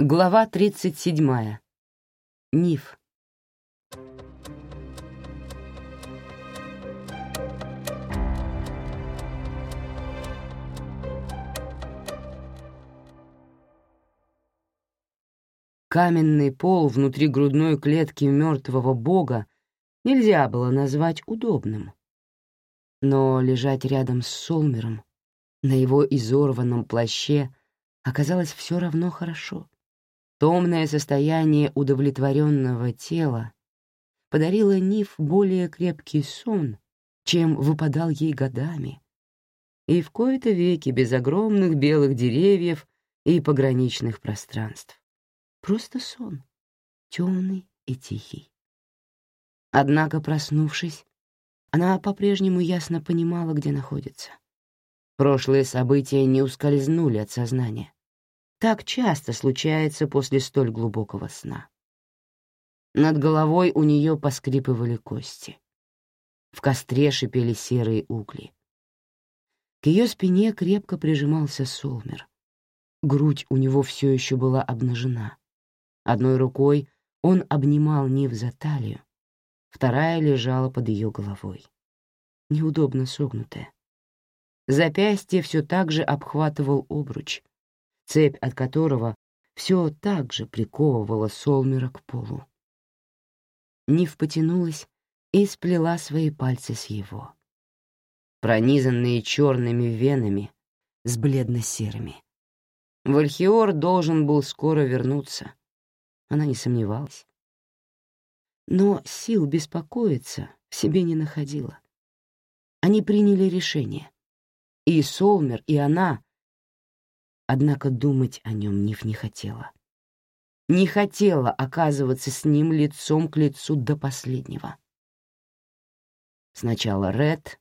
Глава 37. Ниф. Каменный пол внутри грудной клетки мертвого бога нельзя было назвать удобным. Но лежать рядом с Солмером, на его изорванном плаще, оказалось все равно хорошо. Томное состояние удовлетворенного тела подарило Ниф более крепкий сон, чем выпадал ей годами, и в кои-то веки без огромных белых деревьев и пограничных пространств. Просто сон, темный и тихий. Однако, проснувшись, она по-прежнему ясно понимала, где находится. Прошлые события не ускользнули от сознания. Так часто случается после столь глубокого сна. Над головой у нее поскрипывали кости. В костре шипели серые угли. К ее спине крепко прижимался Солмер. Грудь у него все еще была обнажена. Одной рукой он обнимал Нив за талию, вторая лежала под ее головой. Неудобно согнутая. Запястье все так же обхватывал обруч, цепь от которого все так же приковывала Солмера к полу. Нив потянулась и сплела свои пальцы с его, пронизанные черными венами с бледно-серыми. Вальхиор должен был скоро вернуться. Она не сомневалась. Но сил беспокоиться в себе не находила. Они приняли решение. И Солмер, и она Однако думать о нем Ниф не хотела. Не хотела оказываться с ним лицом к лицу до последнего. Сначала Ред,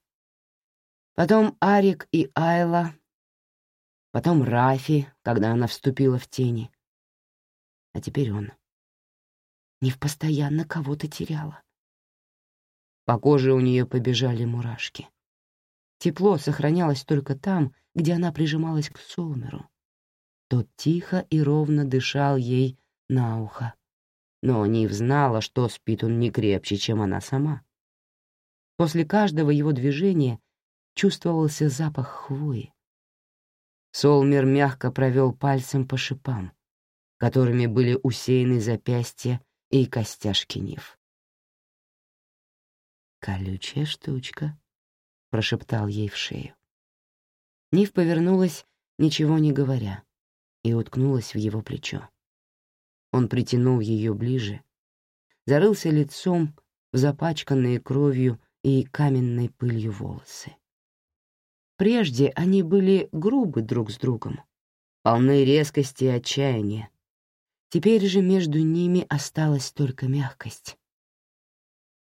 потом Арик и Айла, потом Рафи, когда она вступила в тени. А теперь он. Нив постоянно кого-то теряла. По коже у нее побежали мурашки. Тепло сохранялось только там, где она прижималась к Солмеру. Тот тихо и ровно дышал ей на ухо. Но Нив знала, что спит он не крепче, чем она сама. После каждого его движения чувствовался запах хвои. Солмер мягко провел пальцем по шипам, которыми были усеяны запястья и костяшки Нив. «Колючая штучка», — прошептал ей в шею. Нив повернулась, ничего не говоря и уткнулась в его плечо. Он притянул ее ближе, зарылся лицом в запачканные кровью и каменной пылью волосы. Прежде они были грубы друг с другом, полны резкости и отчаяния. Теперь же между ними осталась только мягкость.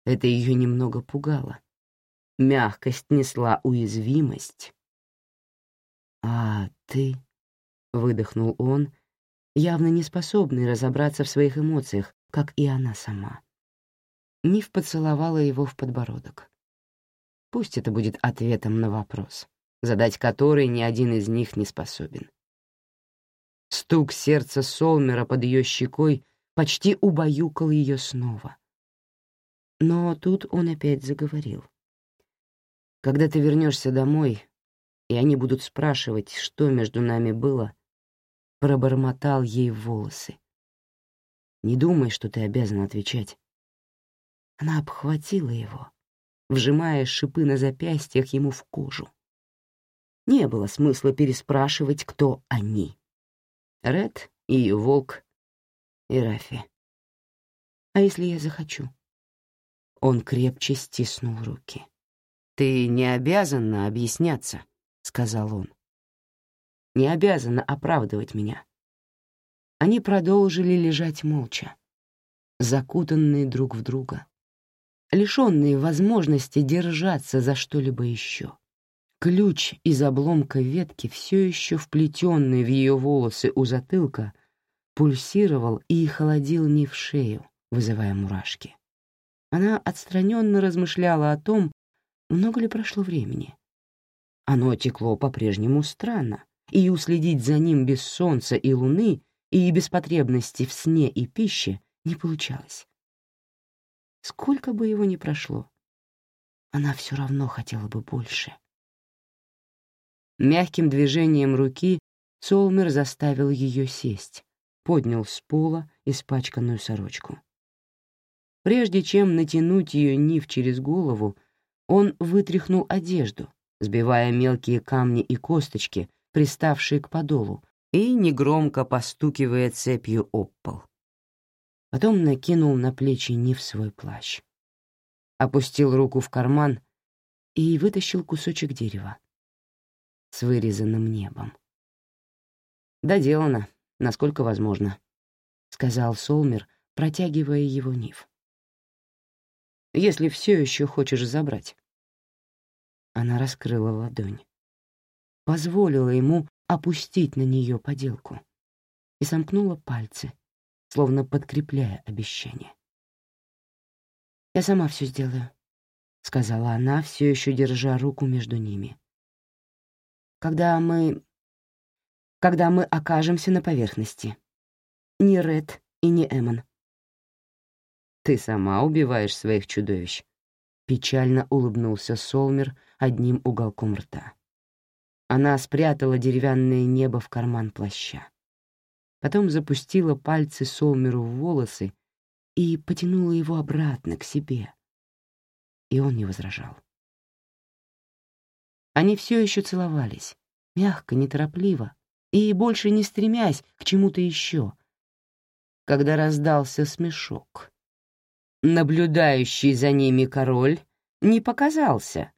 Это ее немного пугало. Мягкость несла уязвимость. «А ты...» — выдохнул он, явно не способный разобраться в своих эмоциях, как и она сама. Нив поцеловала его в подбородок. Пусть это будет ответом на вопрос, задать который ни один из них не способен. Стук сердца Солмера под ее щекой почти убаюкал ее снова. Но тут он опять заговорил. «Когда ты вернешься домой, и они будут спрашивать, что между нами было, — пробормотал ей в волосы. «Не думай, что ты обязана отвечать». Она обхватила его, вжимая шипы на запястьях ему в кожу. Не было смысла переспрашивать, кто они. Ред и Волк и Рафи. А если я захочу? Он крепче стиснул руки. «Ты не обязана объясняться», — сказал он не обязана оправдывать меня. Они продолжили лежать молча, закутанные друг в друга, лишенные возможности держаться за что-либо еще. Ключ из обломка ветки, все еще вплетенный в ее волосы у затылка, пульсировал и холодил не в шею, вызывая мурашки. Она отстраненно размышляла о том, много ли прошло времени. Оно текло по-прежнему странно, и уследить за ним без солнца и луны и без потребности в сне и пище не получалось. Сколько бы его ни прошло, она все равно хотела бы больше. Мягким движением руки Солмер заставил ее сесть, поднял с пола испачканную сорочку. Прежде чем натянуть ее нив через голову, он вытряхнул одежду, сбивая мелкие камни и косточки, приставшие к подолу, и негромко постукивая цепью об пол. Потом накинул на плечи Нив свой плащ. Опустил руку в карман и вытащил кусочек дерева с вырезанным небом. «Доделано, насколько возможно», — сказал Солмер, протягивая его Нив. «Если все еще хочешь забрать». Она раскрыла ладонь. Позволила ему опустить на нее поделку и сомкнула пальцы, словно подкрепляя обещание. «Я сама все сделаю», — сказала она, все еще держа руку между ними. «Когда мы... когда мы окажемся на поверхности. Ни Ред и ни Эмон». «Ты сама убиваешь своих чудовищ», — печально улыбнулся Солмер одним уголком рта. Она спрятала деревянное небо в карман плаща. Потом запустила пальцы Солмеру в волосы и потянула его обратно к себе. И он не возражал. Они все еще целовались, мягко, неторопливо, и больше не стремясь к чему-то еще, когда раздался смешок. Наблюдающий за ними король не показался,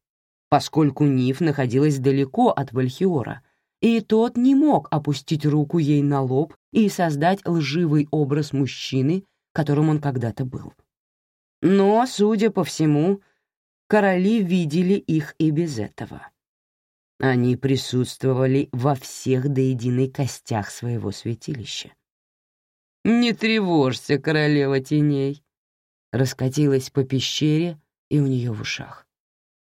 поскольку Ниф находилась далеко от Вальхиора, и тот не мог опустить руку ей на лоб и создать лживый образ мужчины, которым он когда-то был. Но, судя по всему, короли видели их и без этого. Они присутствовали во всех до единой костях своего святилища. «Не тревожься, королева теней!» Раскатилась по пещере и у нее в ушах.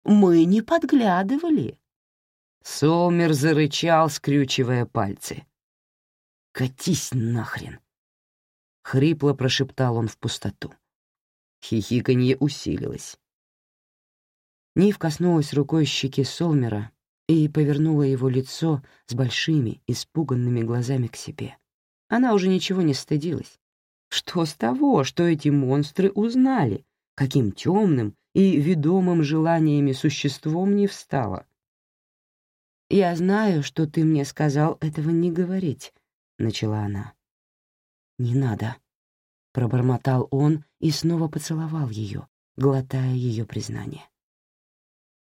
Мы не подглядывали. Солмер зарычал, скрючивая пальцы. «Катись нахрен!» — хрипло прошептал он в пустоту. Хихиканье усилилось. Нив коснулась рукой щеки Солмера и повернула его лицо с большими, испуганными глазами к себе. Она уже ничего не стыдилась. Что с того, что эти монстры узнали, каким темным и ведомым желаниями существом не встала. «Я знаю, что ты мне сказал этого не говорить», — начала она. «Не надо», — пробормотал он и снова поцеловал ее, глотая ее признание.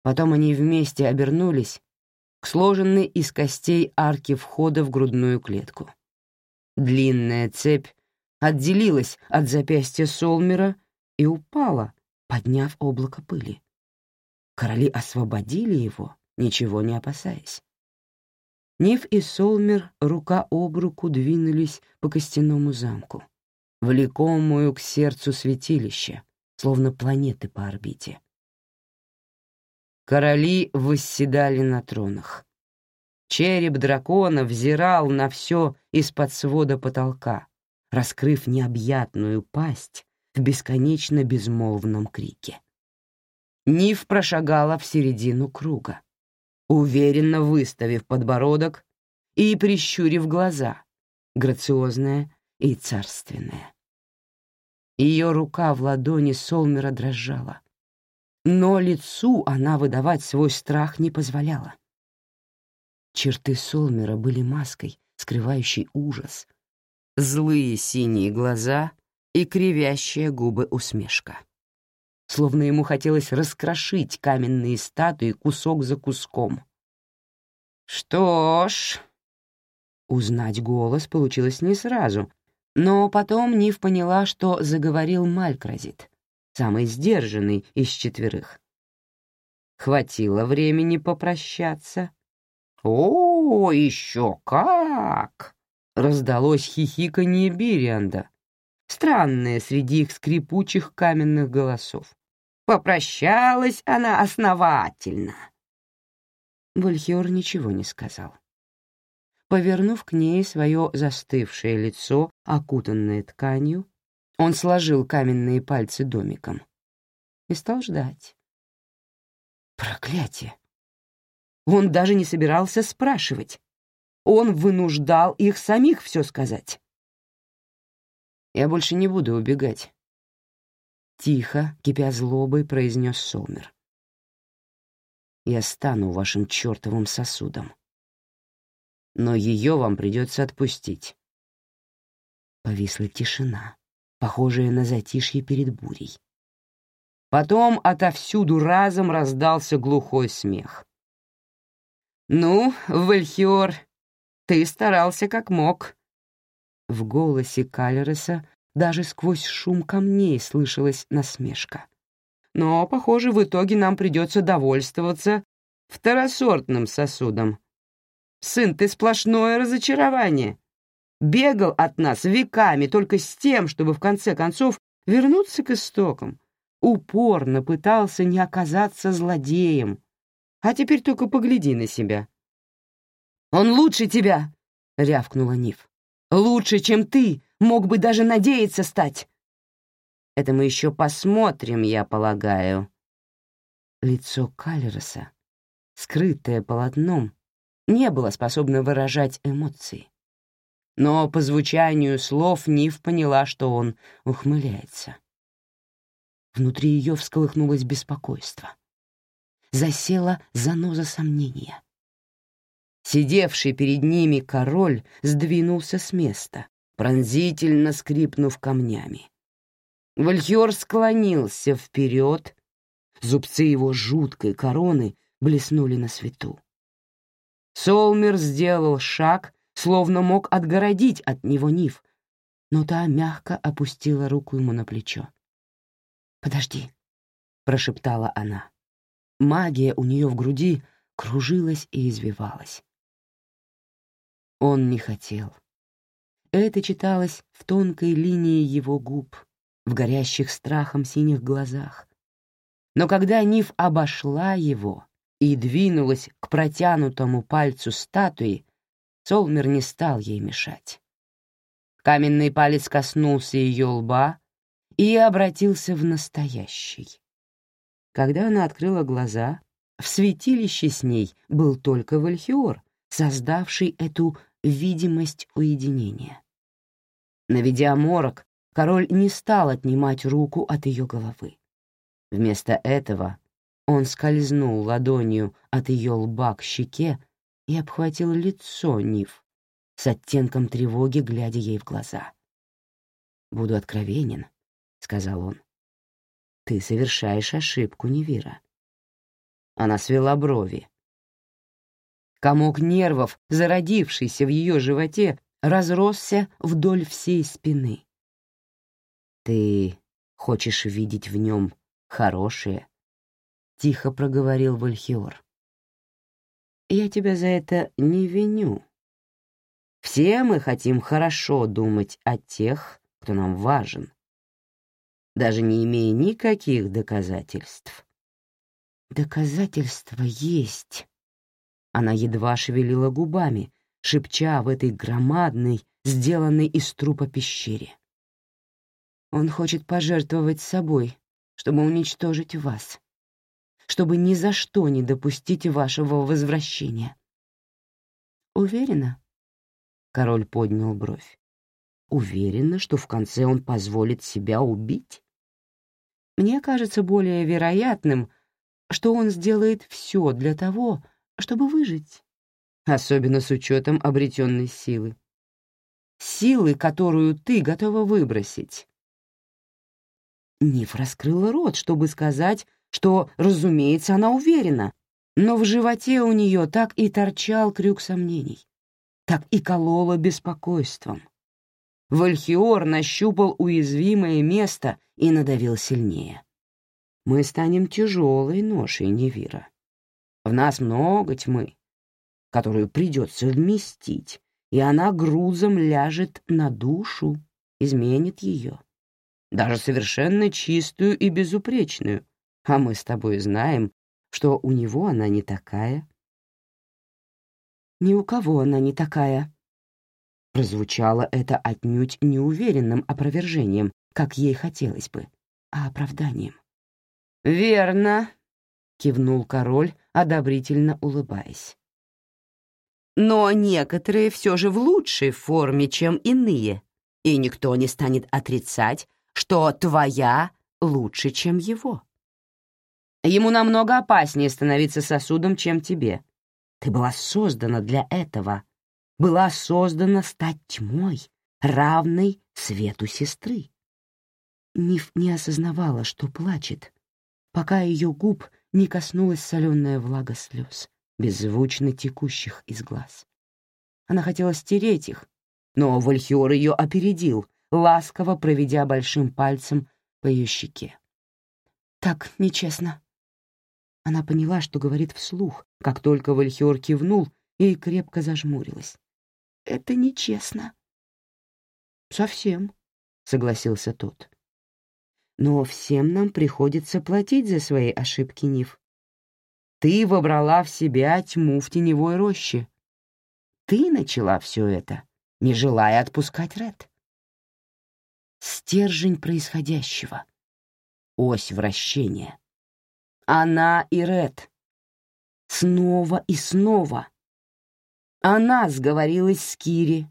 Потом они вместе обернулись к сложенной из костей арке входа в грудную клетку. Длинная цепь отделилась от запястья Солмера и упала, подняв облако пыли. Короли освободили его, ничего не опасаясь. Нив и Солмер рука об руку двинулись по костяному замку, влекомую к сердцу святилища, словно планеты по орбите. Короли восседали на тронах. Череп дракона взирал на все из-под свода потолка, раскрыв необъятную пасть в бесконечно безмолвном крике. Нив прошагала в середину круга, уверенно выставив подбородок и прищурив глаза, грациозная и царственная. Ее рука в ладони Солмера дрожала, но лицу она выдавать свой страх не позволяла. Черты Солмера были маской, скрывающей ужас. Злые синие глаза — и кривящая губы усмешка. Словно ему хотелось раскрошить каменные статуи кусок за куском. «Что ж...» Узнать голос получилось не сразу, но потом Нив поняла, что заговорил Малькразит, самый сдержанный из четверых. Хватило времени попрощаться. «О, еще как!» — раздалось хихиканье Бирианда, странное среди их скрипучих каменных голосов. Попрощалась она основательно. Вальхиор ничего не сказал. Повернув к ней свое застывшее лицо, окутанное тканью, он сложил каменные пальцы домиком и стал ждать. Проклятие! Он даже не собирался спрашивать. Он вынуждал их самих все сказать. «Я больше не буду убегать», — тихо, кипя злобой, произнес Солмер. «Я стану вашим чертовым сосудом. Но ее вам придется отпустить». Повисла тишина, похожая на затишье перед бурей. Потом отовсюду разом раздался глухой смех. «Ну, Вальхиор, ты старался как мог». В голосе Калереса даже сквозь шум камней слышалась насмешка. «Но, похоже, в итоге нам придется довольствоваться второсортным сосудом. Сын, ты сплошное разочарование. Бегал от нас веками только с тем, чтобы в конце концов вернуться к истокам, упорно пытался не оказаться злодеем. А теперь только погляди на себя. «Он лучше тебя!» — рявкнула Ниф. «Лучше, чем ты, мог бы даже надеяться стать!» «Это мы еще посмотрим, я полагаю». Лицо Калероса, скрытое полотном, не было способно выражать эмоции. Но по звучанию слов Ниф поняла, что он ухмыляется. Внутри ее всколыхнулось беспокойство. Засела заноза сомнения. Сидевший перед ними король сдвинулся с места, пронзительно скрипнув камнями. Вальхиор склонился вперед, зубцы его жуткой короны блеснули на свету. Солмер сделал шаг, словно мог отгородить от него Ниф, но та мягко опустила руку ему на плечо. «Подожди», — прошептала она. Магия у нее в груди кружилась и извивалась. Он не хотел. Это читалось в тонкой линии его губ, в горящих страхом синих глазах. Но когда Ниф обошла его и двинулась к протянутому пальцу статуи, Солмер не стал ей мешать. Каменный палец коснулся ее лба, и обратился в настоящий. Когда она открыла глаза, в святилище с ней был только Вальхиор, создавший эту видимость уединения. Наведя морок, король не стал отнимать руку от ее головы. Вместо этого он скользнул ладонью от ее лба к щеке и обхватил лицо Нив с оттенком тревоги, глядя ей в глаза. Буду откровенен, сказал он. «Ты совершаешь ошибку, Невира». Она свела брови. Комок нервов, зародившийся в ее животе, разросся вдоль всей спины. «Ты хочешь видеть в нем хорошее?» — тихо проговорил Вальхиор. «Я тебя за это не виню. Все мы хотим хорошо думать о тех, кто нам важен даже не имея никаких доказательств. «Доказательства есть». Она едва шевелила губами, шепча в этой громадной, сделанной из трупа пещере. «Он хочет пожертвовать собой, чтобы уничтожить вас, чтобы ни за что не допустить вашего возвращения». «Уверена?» — король поднял бровь. «Уверена, что в конце он позволит себя убить?» Мне кажется более вероятным, что он сделает все для того, чтобы выжить, особенно с учетом обретенной силы. Силы, которую ты готова выбросить. Ниф раскрыла рот, чтобы сказать, что, разумеется, она уверена, но в животе у нее так и торчал крюк сомнений, так и кололо беспокойством. Вальхиор нащупал уязвимое место и надавил сильнее. Мы станем тяжелой ношей Невира. В нас много тьмы, которую придется вместить, и она грузом ляжет на душу, изменит ее. Даже совершенно чистую и безупречную, а мы с тобой знаем, что у него она не такая. Ни у кого она не такая». Прозвучало это отнюдь неуверенным опровержением, как ей хотелось бы, а оправданием. «Верно», — кивнул король, одобрительно улыбаясь. «Но некоторые все же в лучшей форме, чем иные, и никто не станет отрицать, что твоя лучше, чем его. Ему намного опаснее становиться сосудом, чем тебе. Ты была создана для этого, была создана стать тьмой, равной свету сестры. Ниф не осознавала, что плачет, пока ее губ не коснулась соленая влага слез, беззвучно текущих из глаз. Она хотела стереть их, но Вальхиор ее опередил, ласково проведя большим пальцем по ее щеке. «Так нечестно». Она поняла, что говорит вслух, как только Вальхиор кивнул и крепко зажмурилась. «Это нечестно». «Совсем», — согласился тот. «Но всем нам приходится платить за свои ошибки, Нив. Ты вобрала в себя тьму в теневой роще. Ты начала все это, не желая отпускать Ред. Стержень происходящего. Ось вращения. Она и Ред. Снова и снова. Она сговорилась с Кири,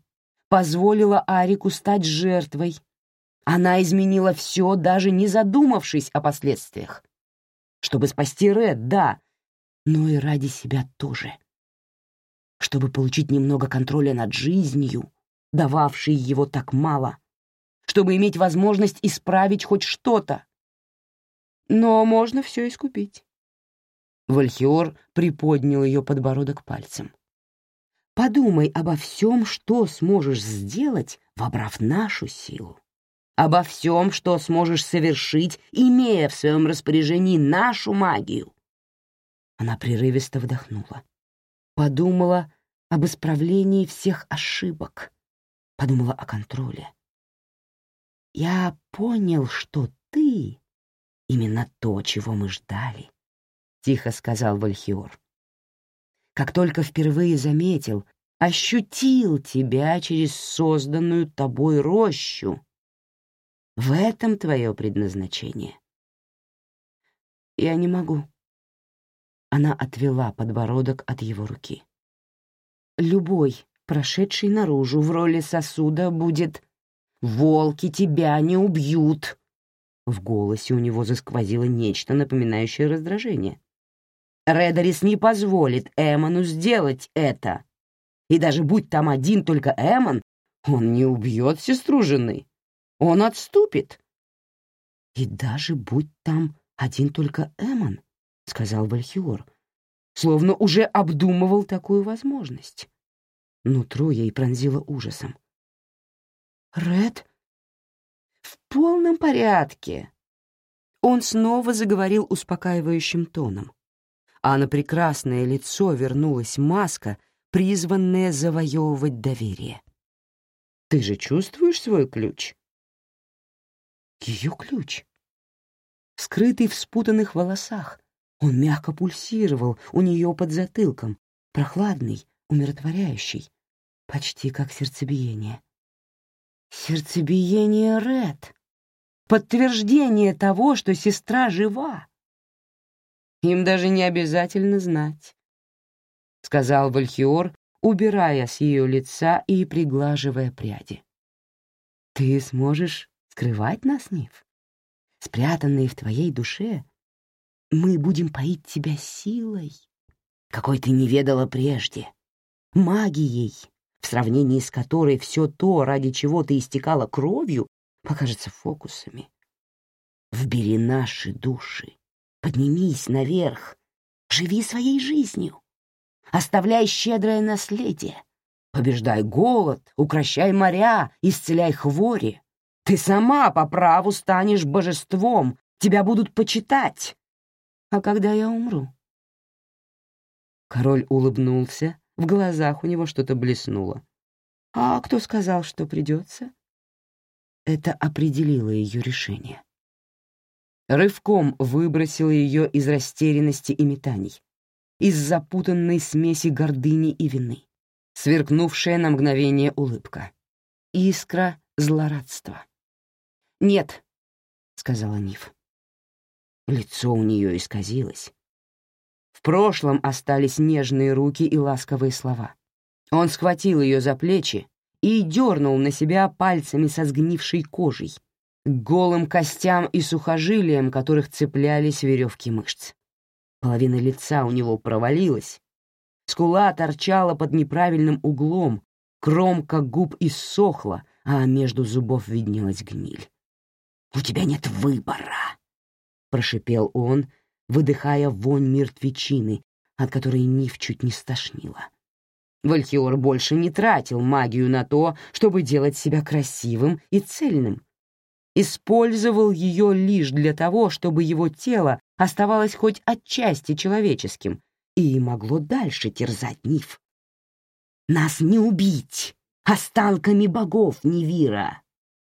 позволила Арику стать жертвой. Она изменила все, даже не задумавшись о последствиях. Чтобы спасти Ред, да, но и ради себя тоже чтобы получить немного контроля над жизнью, дававшей его так мало, чтобы иметь возможность исправить хоть что-то. Но можно все искупить. Вальхиор приподнял ее подбородок пальцем. Подумай обо всем, что сможешь сделать, вобрав нашу силу. Обо всем, что сможешь совершить, имея в своем распоряжении нашу магию. Она прерывисто вдохнула подумала об исправлении всех ошибок, подумала о контроле. Я понял, что ты — именно то, чего мы ждали, — тихо сказал Вальхиор. Как только впервые заметил, ощутил тебя через созданную тобой рощу. В этом твое предназначение. Я не могу, она отвела подбородок от его руки. «Любой, прошедший наружу в роли сосуда, будет... Волки тебя не убьют!» В голосе у него засквозило нечто, напоминающее раздражение. «Редорис не позволит Эмону сделать это. И даже будь там один только Эмон, он не убьет сестру жены. Он отступит». «И даже будь там один только Эмон», — сказал Вальхиор, словно уже обдумывал такую возможность. Нутро ей пронзило ужасом. «Ред?» «В полном порядке!» Он снова заговорил успокаивающим тоном, а на прекрасное лицо вернулась маска, призванная завоевывать доверие. «Ты же чувствуешь свой ключ?» Ее ключ, скрытый в спутанных волосах, он мягко пульсировал у нее под затылком, прохладный, умиротворяющий, почти как сердцебиение. Сердцебиение Ред. Подтверждение того, что сестра жива. Им даже не обязательно знать, — сказал Вальхиор, убирая с ее лица и приглаживая пряди. Ты сможешь скрывать нас, Нив? Спрятанные в твоей душе мы будем поить тебя силой, какой ты не ведала прежде, магией, в сравнении с которой все то, ради чего ты истекала кровью, покажется фокусами. Вбери наши души, поднимись наверх, живи своей жизнью, оставляй щедрое наследие, побеждай голод, укращай моря, исцеляй хвори. Ты сама по праву станешь божеством, тебя будут почитать, а когда я умру?» Король улыбнулся, в глазах у него что-то блеснуло. «А кто сказал, что придется?» Это определило ее решение. Рывком выбросило ее из растерянности и метаний, из запутанной смеси гордыни и вины. сверкнувшая на мгновение улыбка. Искра злорадства. «Нет», — сказала Ниф. Лицо у нее исказилось. В прошлом остались нежные руки и ласковые слова. Он схватил ее за плечи и дернул на себя пальцами со сгнившей кожей, голым костям и сухожилиям, которых цеплялись веревки мышц. Половина лица у него провалилась, скула торчала под неправильным углом, кромка губ иссохла, а между зубов виднелась гниль. «У тебя нет выбора!» — прошипел он, выдыхая вонь мертвечины, от которой Ниф чуть не стошнила. Вальхиор больше не тратил магию на то, чтобы делать себя красивым и цельным. Использовал ее лишь для того, чтобы его тело оставалось хоть отчасти человеческим и могло дальше терзать Ниф. «Нас не убить останками богов Невира!»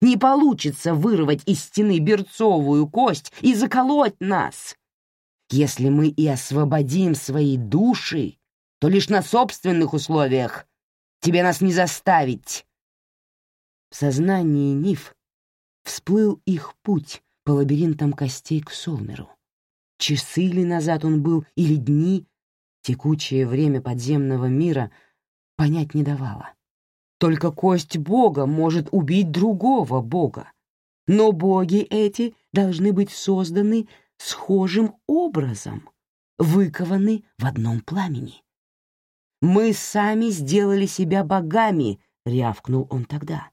Не получится вырвать из стены берцовую кость и заколоть нас. Если мы и освободим свои души, то лишь на собственных условиях. Тебе нас не заставить. В сознании Ниф всплыл их путь по лабиринтам костей к Солмеру. Часы ли назад он был, или дни, текучее время подземного мира понять не давало. Только кость Бога может убить другого Бога. Но боги эти должны быть созданы схожим образом, выкованы в одном пламени. «Мы сами сделали себя богами», — рявкнул он тогда.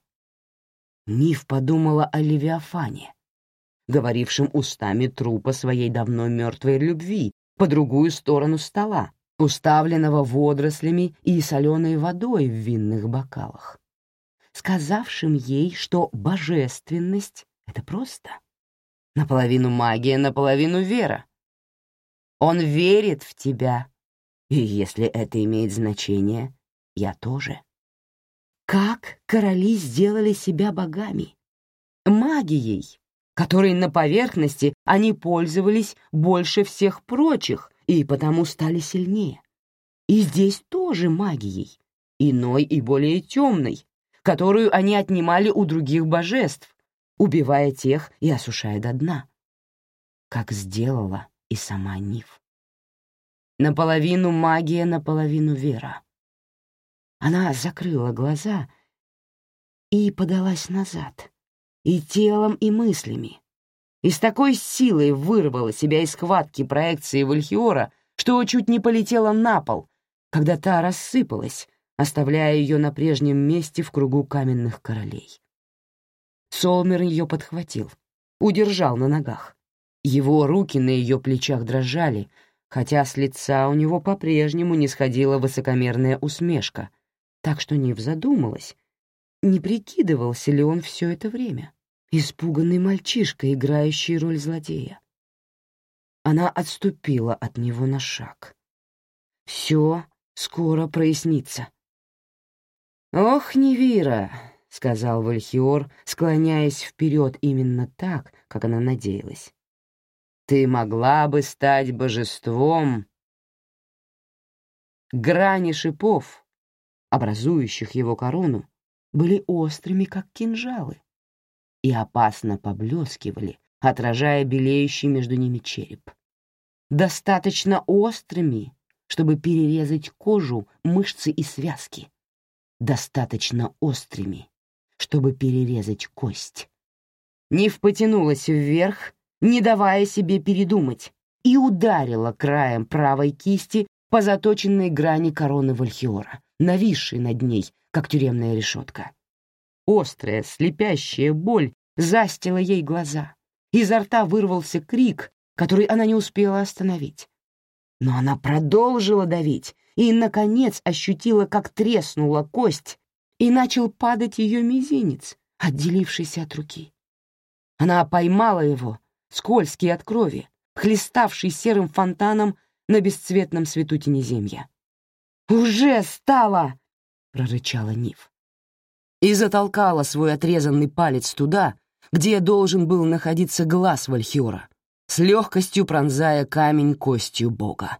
Ниф подумала о Левиафане, говорившем устами трупа своей давно мертвой любви по другую сторону стола, уставленного водорослями и соленой водой в винных бокалах, сказавшим ей, что божественность — это просто. Наполовину магия, наполовину вера. Он верит в тебя, и если это имеет значение, я тоже. Как короли сделали себя богами? Магией, которой на поверхности они пользовались больше всех прочих, и потому стали сильнее. И здесь тоже магией, иной и более темной, которую они отнимали у других божеств, убивая тех и осушая до дна, как сделала и сама Ниф. Наполовину магия, наполовину вера. Она закрыла глаза и подалась назад, и телом, и мыслями, и с такой силой вырвала себя из схватки проекции Вальхиора, что чуть не полетела на пол, когда та рассыпалась, оставляя ее на прежнем месте в кругу каменных королей. Солмер ее подхватил, удержал на ногах. Его руки на ее плечах дрожали, хотя с лица у него по-прежнему не сходила высокомерная усмешка, так что Нив задумалась, не прикидывался ли он все это время испуганный мальчишка, играющий роль злодея. Она отступила от него на шаг. «Все скоро прояснится». «Ох, Невира!» — сказал Вальхиор, склоняясь вперед именно так, как она надеялась. «Ты могла бы стать божеством...» Грани шипов, образующих его корону, были острыми, как кинжалы и опасно поблескивали, отражая белеющий между ними череп. Достаточно острыми, чтобы перерезать кожу, мышцы и связки. Достаточно острыми, чтобы перерезать кость. Нив потянулась вверх, не давая себе передумать, и ударила краем правой кисти по заточенной грани короны Вальхиора, нависшей над ней, как тюремная решетка. Острая, слепящая боль застила ей глаза. Изо рта вырвался крик, который она не успела остановить. Но она продолжила давить и, наконец, ощутила, как треснула кость, и начал падать ее мизинец, отделившийся от руки. Она поймала его, скользкий от крови, хлеставший серым фонтаном на бесцветном свету тенеземья. «Уже стало!» — прорычала Нив и затолкала свой отрезанный палец туда, где должен был находиться глаз Вальхиора, с легкостью пронзая камень костью бога.